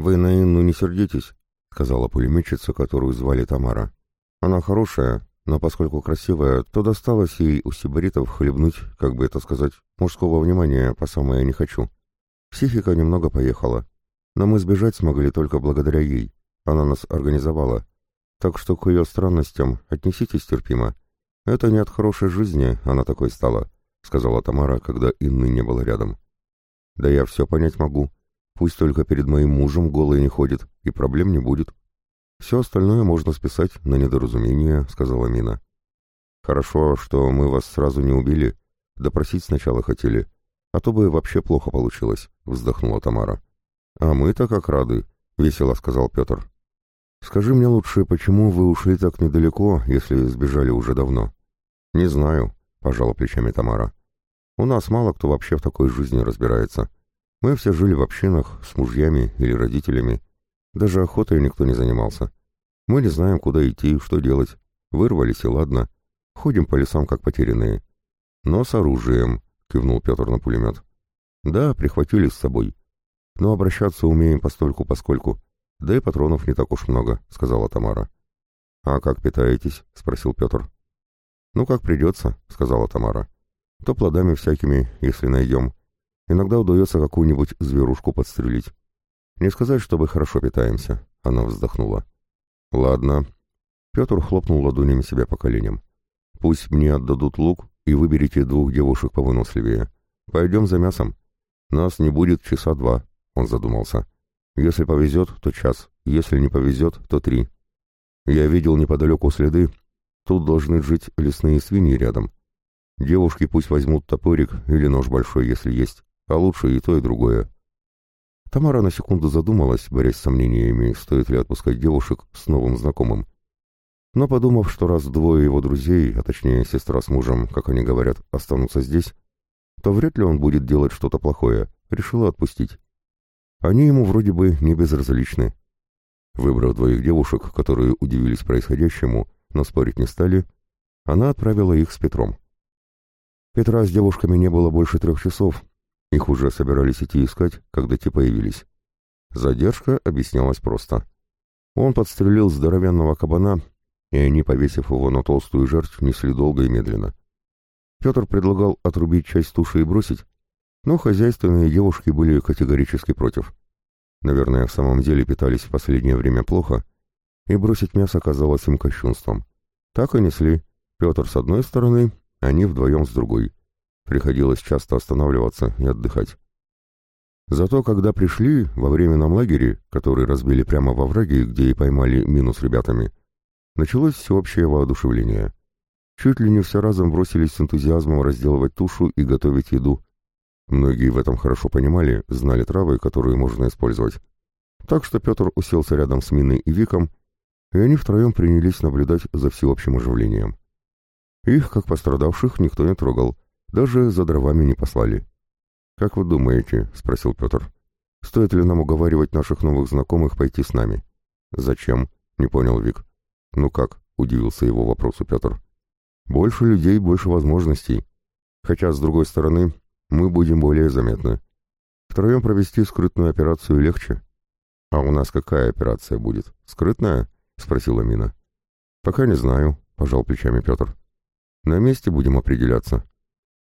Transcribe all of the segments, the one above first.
«Вы на Инну не сердитесь», — сказала пулеметчица, которую звали Тамара. «Она хорошая, но поскольку красивая, то досталось ей у сибаритов хлебнуть, как бы это сказать, мужского внимания по самое не хочу. Психика немного поехала, но мы сбежать смогли только благодаря ей. Она нас организовала. Так что к ее странностям отнеситесь терпимо. Это не от хорошей жизни она такой стала», — сказала Тамара, когда Инны не было рядом. «Да я все понять могу. Пусть только перед моим мужем голой не ходит, и проблем не будет». «Все остальное можно списать на недоразумение», — сказала Мина. «Хорошо, что мы вас сразу не убили. Допросить сначала хотели. А то бы вообще плохо получилось», — вздохнула Тамара. «А мы-то как рады», — весело сказал Петр. «Скажи мне лучше, почему вы ушли так недалеко, если сбежали уже давно?» «Не знаю», — пожала плечами Тамара. «У нас мало кто вообще в такой жизни разбирается. Мы все жили в общинах, с мужьями или родителями, даже охотой никто не занимался. Мы не знаем, куда идти, что делать. Вырвались, и ладно. Ходим по лесам, как потерянные. Но с оружием, кивнул Петр на пулемет. Да, прихватили с собой. Но обращаться умеем постольку-поскольку. Да и патронов не так уж много, сказала Тамара. А как питаетесь? спросил Петр. Ну, как придется, сказала Тамара. То плодами всякими, если найдем. Иногда удается какую-нибудь зверушку подстрелить. «Не сказать, чтобы хорошо питаемся», — она вздохнула. «Ладно». Петр хлопнул ладонями себя по коленям. «Пусть мне отдадут лук и выберите двух девушек повыносливее. Пойдем за мясом. Нас не будет часа два», — он задумался. «Если повезет, то час. Если не повезет, то три. Я видел неподалеку следы. Тут должны жить лесные свиньи рядом. Девушки пусть возьмут топорик или нож большой, если есть, а лучше и то, и другое. Тамара на секунду задумалась, борясь с сомнениями, стоит ли отпускать девушек с новым знакомым. Но подумав, что раз двое его друзей, а точнее сестра с мужем, как они говорят, останутся здесь, то вряд ли он будет делать что-то плохое, решила отпустить. Они ему вроде бы не безразличны. Выбрав двоих девушек, которые удивились происходящему, но спорить не стали, она отправила их с Петром. Петра с девушками не было больше трех часов, их уже собирались идти искать, когда те появились. Задержка объяснялась просто. Он подстрелил здоровенного кабана, и они, повесив его на толстую жертв, несли долго и медленно. Петр предлагал отрубить часть туши и бросить, но хозяйственные девушки были категорически против. Наверное, в самом деле питались в последнее время плохо, и бросить мясо казалось им кощунством. Так и несли. Петр с одной стороны, они вдвоем с другой. Приходилось часто останавливаться и отдыхать. Зато когда пришли во временном лагере, который разбили прямо во враге, где и поймали мину с ребятами, началось всеобщее воодушевление. Чуть ли не все разом бросились с энтузиазмом разделывать тушу и готовить еду. Многие в этом хорошо понимали, знали травы, которые можно использовать. Так что Петр уселся рядом с Миной и Виком, и они втроем принялись наблюдать за всеобщим оживлением. Их, как пострадавших, никто не трогал, даже за дровами не послали. «Как вы думаете?» — спросил Петр. «Стоит ли нам уговаривать наших новых знакомых пойти с нами?» «Зачем?» — не понял Вик. «Ну как?» — удивился его вопросу Петр. «Больше людей, больше возможностей. Хотя, с другой стороны, мы будем более заметны. Втроем провести скрытную операцию легче». «А у нас какая операция будет? Скрытная?» — спросила Мина. «Пока не знаю», — пожал плечами Петр. «На месте будем определяться.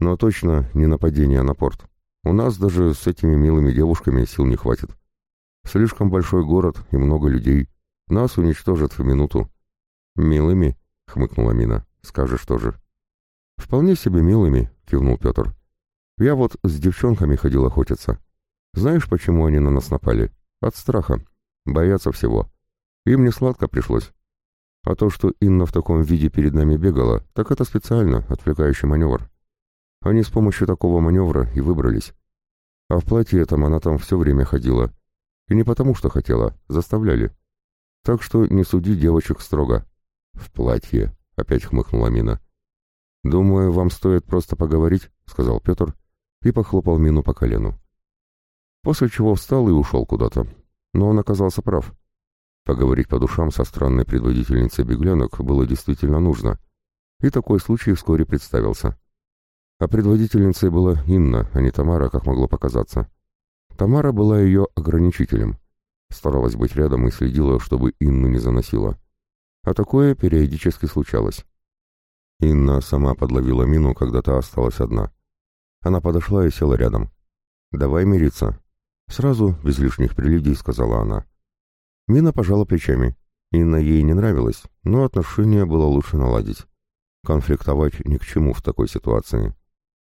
Но точно не нападение на порт. У нас даже с этими милыми девушками сил не хватит. Слишком большой город и много людей. Нас уничтожат в минуту. «Милыми?» — хмыкнула Мина. «Скажешь тоже». «Вполне себе милыми», — кивнул Петр. «Я вот с девчонками ходил охотиться. Знаешь, почему они на нас напали? От страха. Боятся всего. Им не сладко пришлось. А то, что Инна в таком виде перед нами бегала, так это специально, отвлекающий маневр. Они с помощью такого маневра и выбрались. А в платье этом она там все время ходила. И не потому, что хотела, заставляли. Так что не суди девочек строго. В платье, опять хмыкнула Мина. «Думаю, вам стоит просто поговорить», — сказал Петр и похлопал Мину по колену. После чего встал и ушел куда-то. Но он оказался прав. Поговорить по душам со странной предводительницей беглянок было действительно нужно. И такой случай вскоре представился. А предводительницей была Инна, а не Тамара, как могло показаться. Тамара была ее ограничителем. Старалась быть рядом и следила, чтобы Инну не заносила. А такое периодически случалось. Инна сама подловила Мину, когда та осталась одна. Она подошла и села рядом. «Давай мириться». Сразу, без лишних прелюдий, сказала она. Мина пожала плечами. Инна ей не нравилась, но отношения было лучше наладить. Конфликтовать ни к чему в такой ситуации.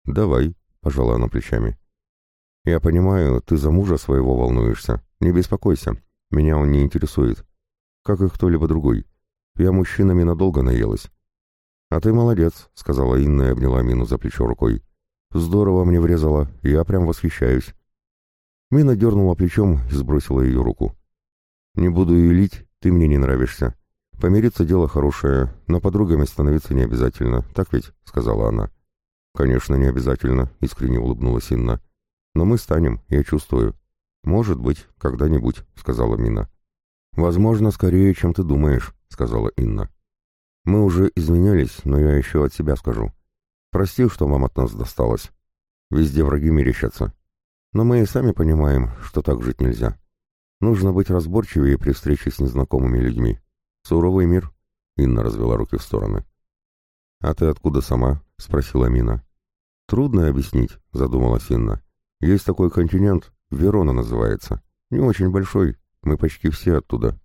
«Давай», — пожала она плечами. «Я понимаю, ты за мужа своего волнуешься. Не беспокойся. Меня он не интересует. Как и кто-либо другой. Я мужчинами надолго наелась». «А ты молодец», — сказала Инна и обняла Мину за плечо рукой. «Здорово мне врезала. Я прям восхищаюсь». Мина дернула плечом и сбросила ее руку. «Не буду юлить, ты мне не нравишься. Помириться дело хорошее, но подругами становиться не обязательно, так ведь?» — сказала она. «Конечно, не обязательно», — искренне улыбнулась Инна. «Но мы станем, я чувствую». «Может быть, когда-нибудь», — сказала Мина. «Возможно, скорее, чем ты думаешь», — сказала Инна. «Мы уже изменялись, но я еще от себя скажу. Прости, что вам от нас досталось. Везде враги мерещатся. Но мы и сами понимаем, что так жить нельзя. Нужно быть разборчивее при встрече с незнакомыми людьми. Суровый мир», — Инна развела руки в стороны. «А ты откуда сама?» — спросила Мина. «Трудно объяснить», — задумалась Инна. «Есть такой континент, Верона называется. Не очень большой, мы почти все оттуда.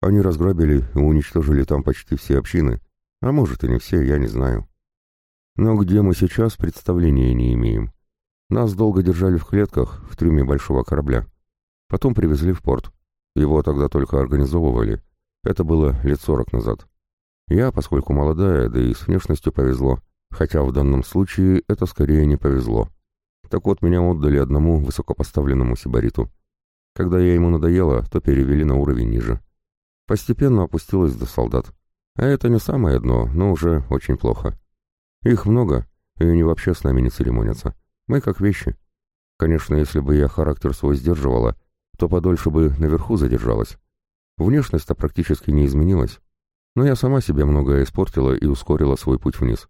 Они разграбили и уничтожили там почти все общины, а может и не все, я не знаю. Но где мы сейчас, представления не имеем. Нас долго держали в клетках в трюме большого корабля. Потом привезли в порт. Его тогда только организовывали. Это было лет сорок назад. Я, поскольку молодая, да и с внешностью повезло, хотя в данном случае это скорее не повезло. Так вот, меня отдали одному высокопоставленному сибариту. Когда я ему надоела, то перевели на уровень ниже. Постепенно опустилась до солдат. А это не самое дно, но уже очень плохо. Их много, и они вообще с нами не церемонятся. Мы как вещи. Конечно, если бы я характер свой сдерживала, то подольше бы наверху задержалась. Внешность-то практически не изменилась. Но я сама себе многое испортила и ускорила свой путь вниз.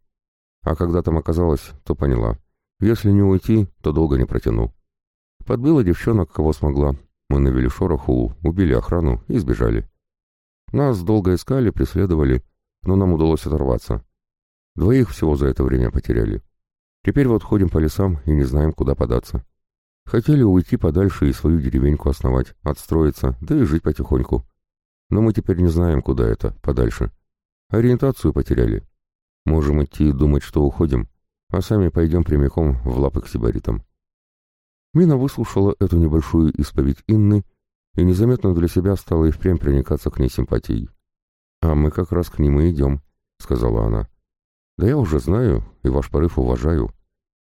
А когда там оказалась, то поняла. Если не уйти, то долго не протяну. Подбила девчонок, кого смогла. Мы навели шороху, убили охрану и сбежали. Нас долго искали, преследовали, но нам удалось оторваться. Двоих всего за это время потеряли. Теперь вот ходим по лесам и не знаем, куда податься. Хотели уйти подальше и свою деревеньку основать, отстроиться, да и жить потихоньку. Но мы теперь не знаем, куда это, подальше. Ориентацию потеряли. Можем идти и думать, что уходим, а сами пойдем прямиком в лапы к сибаритам. Мина выслушала эту небольшую исповедь Инны и незаметно для себя стала и впрямь проникаться к ней симпатией. «А мы как раз к ним и идем», — сказала она. «Да я уже знаю и ваш порыв уважаю,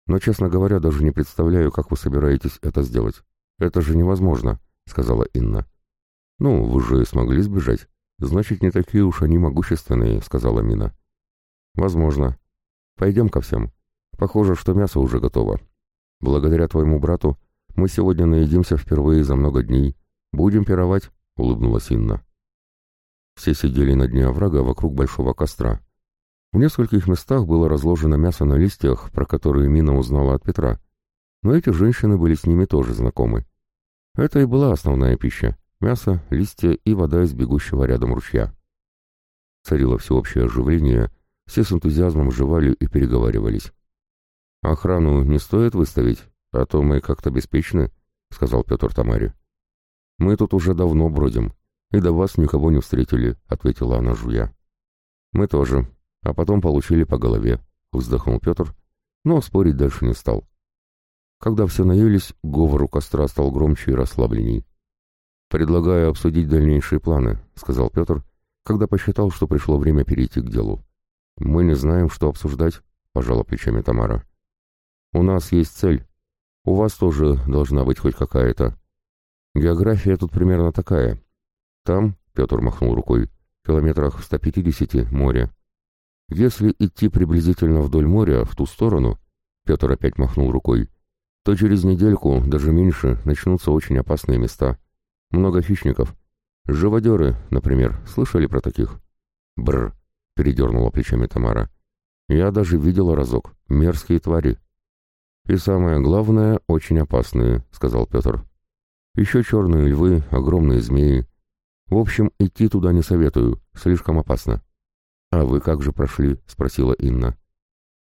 но, честно говоря, даже не представляю, как вы собираетесь это сделать. Это же невозможно», — сказала Инна. «Ну, вы же смогли сбежать. Значит, не такие уж они могущественные», — сказала Мина. «Возможно. Пойдем ко всем. Похоже, что мясо уже готово. Благодаря твоему брату мы сегодня наедимся впервые за много дней. Будем пировать», — улыбнулась Инна. Все сидели на дне оврага вокруг большого костра. В нескольких местах было разложено мясо на листьях, про которые Мина узнала от Петра. Но эти женщины были с ними тоже знакомы. Это и была основная пища мясо, листья и вода из бегущего рядом ручья. Царило всеобщее оживление, все с энтузиазмом жевали и переговаривались. «Охрану не стоит выставить, а то мы как-то беспечны», — сказал Петр Тамаре. «Мы тут уже давно бродим, и до вас никого не встретили», — ответила она жуя. «Мы тоже, а потом получили по голове», — вздохнул Петр, но спорить дальше не стал. Когда все наелись, говор у костра стал громче и расслабленней. «Предлагаю обсудить дальнейшие планы», — сказал Петр, когда посчитал, что пришло время перейти к делу. «Мы не знаем, что обсуждать», — пожала плечами Тамара. «У нас есть цель. У вас тоже должна быть хоть какая-то. География тут примерно такая. Там, — Петр махнул рукой, — километрах в 150 море. Если идти приблизительно вдоль моря, в ту сторону, — Петр опять махнул рукой, — то через недельку, даже меньше, начнутся очень опасные места. Много хищников. Живодеры, например, слышали про таких? Бр, передернула плечами Тамара. Я даже видела разок. Мерзкие твари. И самое главное, очень опасные, сказал Петр. Еще черные львы, огромные змеи. В общем, идти туда не советую, слишком опасно. «А вы как же прошли?» — спросила Инна.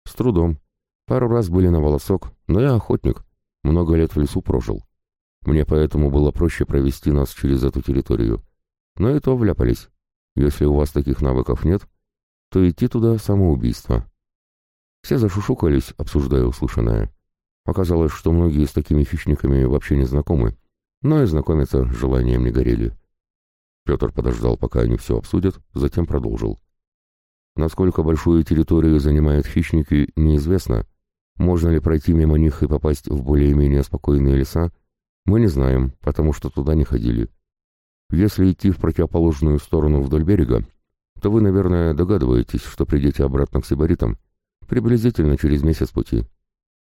«С трудом. Пару раз были на волосок, но я охотник. Много лет в лесу прожил. Мне поэтому было проще провести нас через эту территорию. Но и то вляпались. Если у вас таких навыков нет, то идти туда — самоубийство». Все зашушукались, обсуждая услышанное. Оказалось, что многие с такими хищниками вообще не знакомы, но и знакомиться желанием не горели. Петр подождал, пока они все обсудят, затем продолжил. Насколько большую территорию занимают хищники, неизвестно. Можно ли пройти мимо них и попасть в более-менее спокойные леса, мы не знаем, потому что туда не ходили. Если идти в противоположную сторону вдоль берега, то вы, наверное, догадываетесь, что придете обратно к сибаритам, приблизительно через месяц пути.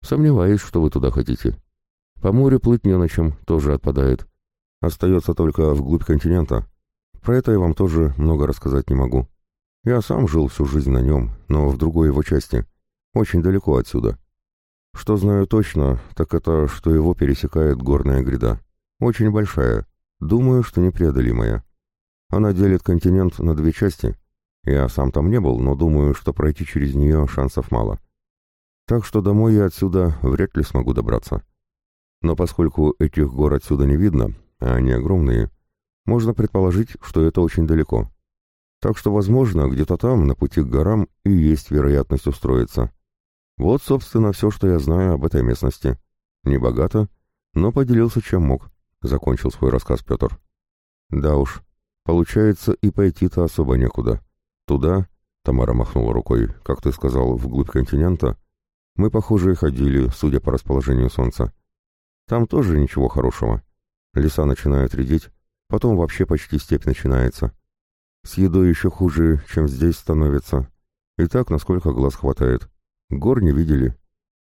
Сомневаюсь, что вы туда хотите. По морю плыть не на чем, тоже отпадает. Остается только вглубь континента. Про это я вам тоже много рассказать не могу. Я сам жил всю жизнь на нем, но в другой его части, очень далеко отсюда. Что знаю точно, так это, что его пересекает горная гряда. Очень большая, думаю, что непреодолимая. Она делит континент на две части. Я сам там не был, но думаю, что пройти через нее шансов мало. Так что домой я отсюда вряд ли смогу добраться. Но поскольку этих гор отсюда не видно, а они огромные, можно предположить, что это очень далеко. Так что, возможно, где-то там, на пути к горам, и есть вероятность устроиться. Вот, собственно, все, что я знаю об этой местности. Не богато, но поделился чем мог, — закончил свой рассказ Петр. Да уж, получается, и пойти-то особо некуда. Туда, — Тамара махнула рукой, как ты сказал, вглубь континента, мы, похоже, и ходили, судя по расположению солнца. Там тоже ничего хорошего. Леса начинают редеть, потом вообще почти степь начинается. С едой еще хуже, чем здесь становится. И так, насколько глаз хватает. Гор не видели.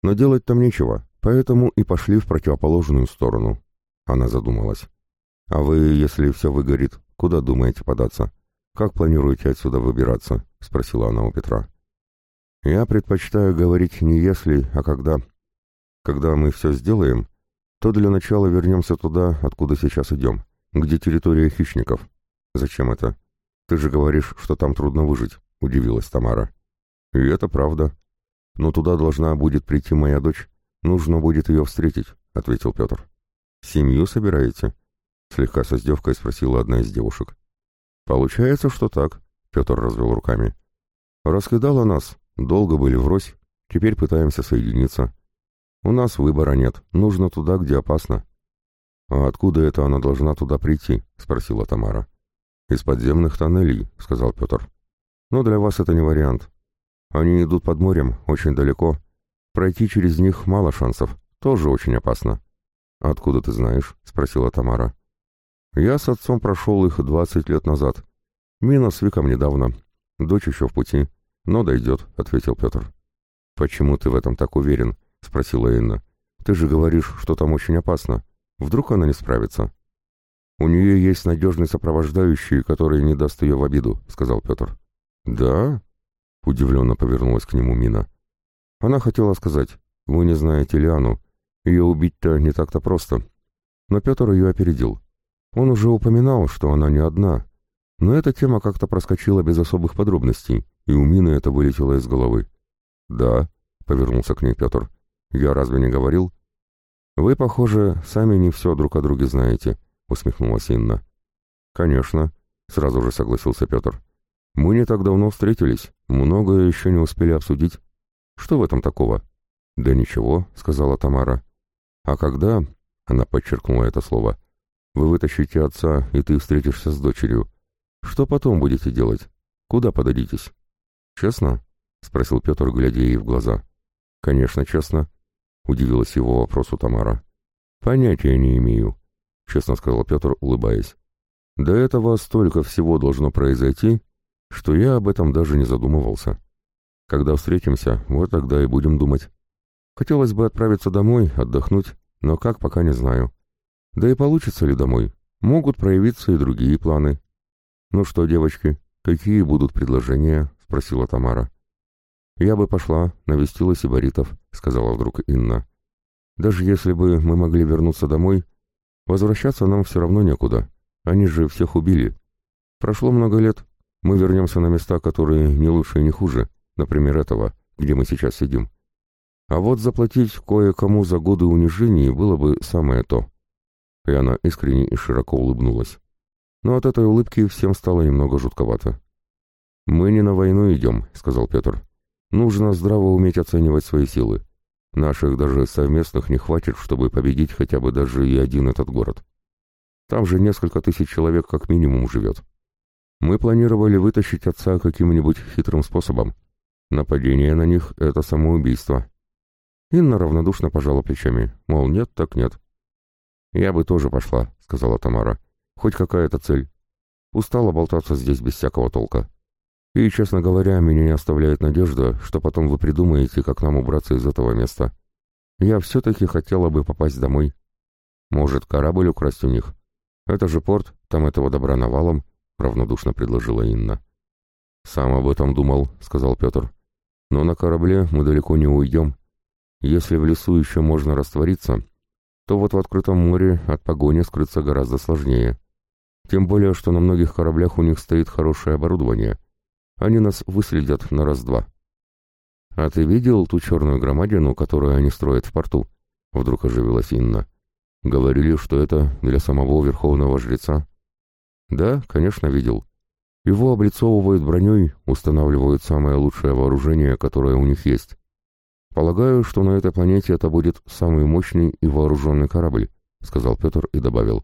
Но делать там нечего, поэтому и пошли в противоположную сторону. Она задумалась. «А вы, если все выгорит, куда думаете податься? Как планируете отсюда выбираться?» — спросила она у Петра. «Я предпочитаю говорить не если, а когда. Когда мы все сделаем, то для начала вернемся туда, откуда сейчас идем, где территория хищников. Зачем это? Ты же говоришь, что там трудно выжить, удивилась Тамара. И это правда. Но туда должна будет прийти моя дочь. Нужно будет ее встретить, ответил Петр. Семью собираете? Слегка с издевкой спросила одна из девушек. Получается, что так, Петр развел руками. Раскидала нас, долго были врозь, теперь пытаемся соединиться. У нас выбора нет, нужно туда, где опасно. А откуда это она должна туда прийти? спросила Тамара. Из подземных тоннелей, сказал Петр. Но для вас это не вариант. Они идут под морем, очень далеко. Пройти через них мало шансов, тоже очень опасно. «Откуда ты знаешь?» — спросила Тамара. «Я с отцом прошел их двадцать лет назад. Мина с Виком недавно. Дочь еще в пути. Но дойдет», — ответил Петр. «Почему ты в этом так уверен?» — спросила Инна. «Ты же говоришь, что там очень опасно. Вдруг она не справится?» «У нее есть надежный сопровождающий, который не даст ее в обиду», — сказал Петр. «Да?» — удивленно повернулась к нему Мина. Она хотела сказать, «Вы не знаете Лиану. Ее убить-то не так-то просто». Но Петр ее опередил. Он уже упоминал, что она не одна. Но эта тема как-то проскочила без особых подробностей, и у Мины это вылетело из головы. «Да», — повернулся к ней Петр. «Я разве не говорил?» «Вы, похоже, сами не все друг о друге знаете», — усмехнулась Инна. «Конечно», — сразу же согласился Петр. «Мы не так давно встретились, многое еще не успели обсудить. Что в этом такого?» «Да ничего», — сказала Тамара. «А когда...» — она подчеркнула это слово. «Вы вытащите отца, и ты встретишься с дочерью. Что потом будете делать? Куда подадитесь?» «Честно?» — спросил Петр, глядя ей в глаза. «Конечно, честно», — удивилась его вопросу Тамара. «Понятия не имею», — честно сказал Петр, улыбаясь. «До этого столько всего должно произойти, что я об этом даже не задумывался. Когда встретимся, вот тогда и будем думать. Хотелось бы отправиться домой, отдохнуть, но как, пока не знаю. Да и получится ли домой? Могут проявиться и другие планы. Ну что, девочки, какие будут предложения?» — спросила Тамара. «Я бы пошла, навестила сибаритов», — сказала вдруг Инна. «Даже если бы мы могли вернуться домой, Возвращаться нам все равно некуда. Они же всех убили. Прошло много лет. Мы вернемся на места, которые не лучше и не хуже. Например, этого, где мы сейчас сидим. А вот заплатить кое-кому за годы унижений было бы самое то. И она искренне и широко улыбнулась. Но от этой улыбки всем стало немного жутковато. «Мы не на войну идем», — сказал Петр. «Нужно здраво уметь оценивать свои силы. Наших даже совместных не хватит, чтобы победить хотя бы даже и один этот город. Там же несколько тысяч человек как минимум живет. Мы планировали вытащить отца каким-нибудь хитрым способом. Нападение на них — это самоубийство». Инна равнодушно пожала плечами, мол, нет так нет. «Я бы тоже пошла», — сказала Тамара. «Хоть какая-то цель. Устала болтаться здесь без всякого толка. И, честно говоря, меня не оставляет надежда, что потом вы придумаете, как нам убраться из этого места. Я все-таки хотела бы попасть домой. Может, корабль украсть у них? Это же порт, там этого добра навалом», — равнодушно предложила Инна. «Сам об этом думал», — сказал Петр. «Но на корабле мы далеко не уйдем. Если в лесу еще можно раствориться, то вот в открытом море от погони скрыться гораздо сложнее. Тем более, что на многих кораблях у них стоит хорошее оборудование. Они нас выследят на раз-два. «А ты видел ту черную громадину, которую они строят в порту?» Вдруг оживилась Инна. «Говорили, что это для самого верховного жреца». «Да, конечно, видел. Его облицовывают броней, устанавливают самое лучшее вооружение, которое у них есть. «Полагаю, что на этой планете это будет самый мощный и вооруженный корабль», — сказал Петр и добавил.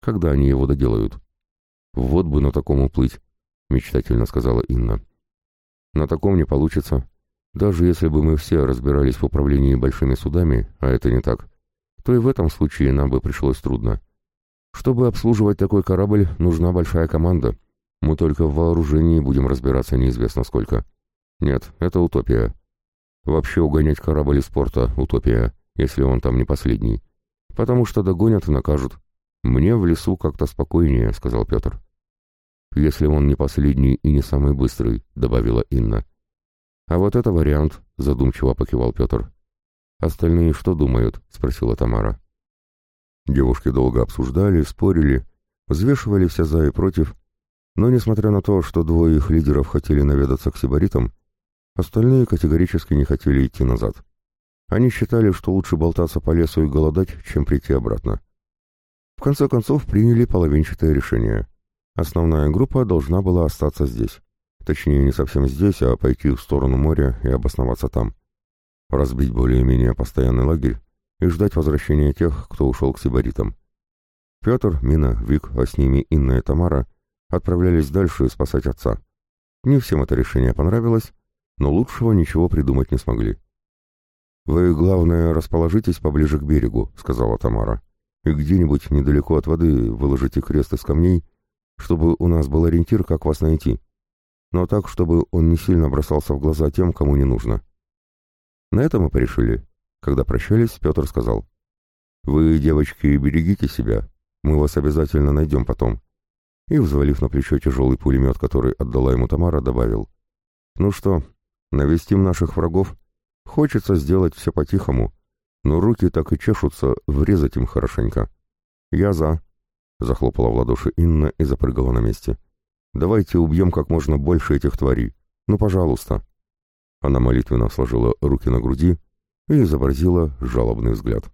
«Когда они его доделают?» «Вот бы на таком уплыть», — мечтательно сказала Инна. «На таком не получится. Даже если бы мы все разбирались в управлении большими судами, а это не так, то и в этом случае нам бы пришлось трудно. Чтобы обслуживать такой корабль, нужна большая команда. Мы только в вооружении будем разбираться неизвестно сколько. Нет, это утопия. Вообще угонять корабль из порта — утопия, если он там не последний. Потому что догонят и накажут. Мне в лесу как-то спокойнее, — сказал Петр. Если он не последний и не самый быстрый, — добавила Инна. А вот это вариант, — задумчиво покивал Петр. Остальные что думают? — спросила Тамара. Девушки долго обсуждали, спорили, взвешивали все за и против, но, несмотря на то, что двое их лидеров хотели наведаться к сибаритам, Остальные категорически не хотели идти назад. Они считали, что лучше болтаться по лесу и голодать, чем прийти обратно. В конце концов, приняли половинчатое решение. Основная группа должна была остаться здесь. Точнее, не совсем здесь, а пойти в сторону моря и обосноваться там. Разбить более-менее постоянный лагерь и ждать возвращения тех, кто ушел к сибаритам. Петр, Мина, Вик, а с ними Инна и Тамара отправлялись дальше спасать отца. Не всем это решение понравилось, но лучшего ничего придумать не смогли. «Вы, главное, расположитесь поближе к берегу», — сказала Тамара, «и где-нибудь недалеко от воды выложите крест из камней, чтобы у нас был ориентир, как вас найти, но так, чтобы он не сильно бросался в глаза тем, кому не нужно». На это мы порешили. Когда прощались, Петр сказал, «Вы, девочки, берегите себя, мы вас обязательно найдем потом». И, взвалив на плечо тяжелый пулемет, который отдала ему Тамара, добавил, «Ну что, Навестим наших врагов. Хочется сделать все по-тихому, но руки так и чешутся врезать им хорошенько. Я за. Захлопала в ладоши Инна и запрыгала на месте. Давайте убьем как можно больше этих тварей. Ну, пожалуйста. Она молитвенно сложила руки на груди и изобразила жалобный взгляд.